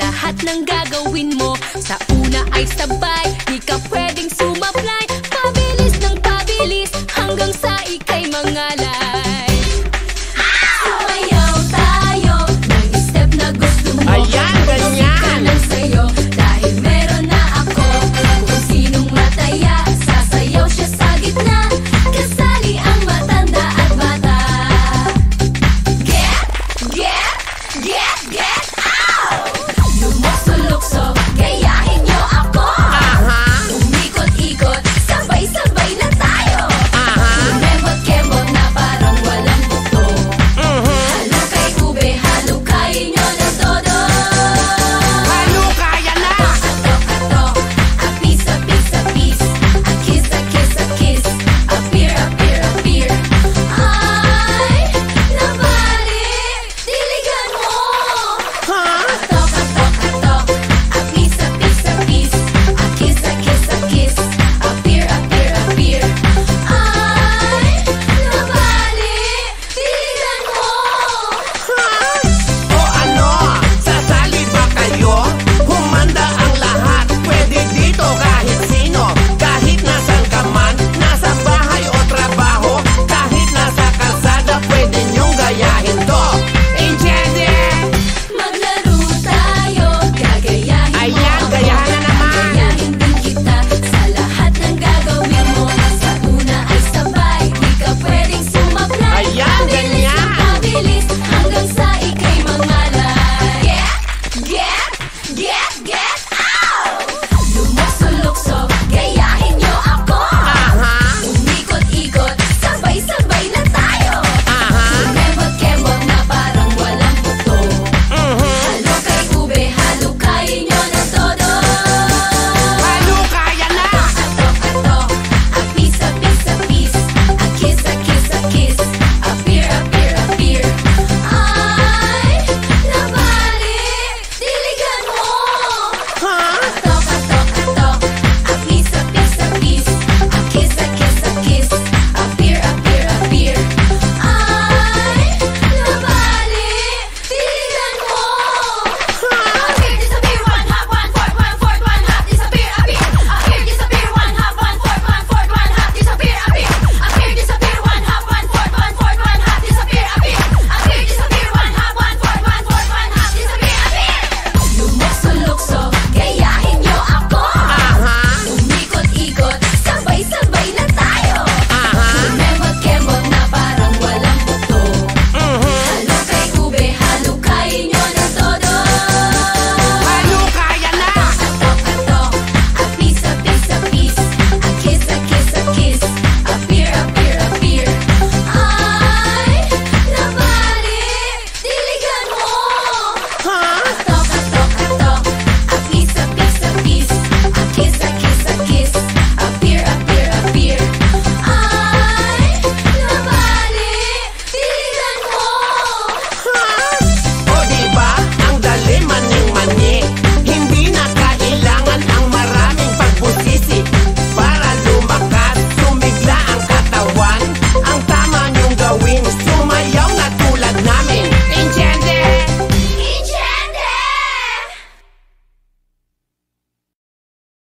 lahat ng gagawin mo. Sa una ay sabay, di ka pwedeng sumablay Pabilis ng pabilis hanggang sa ikay mangalay